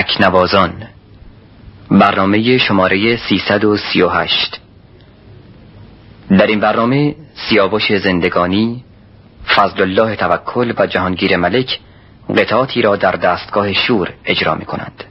تکنوازان. برنامه شماره 338 در این برنامه سیاوش زندگانی فضل الله توکل و جهانگیر ملک قطعاتی را در دستگاه شور اجرا می کنند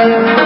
Música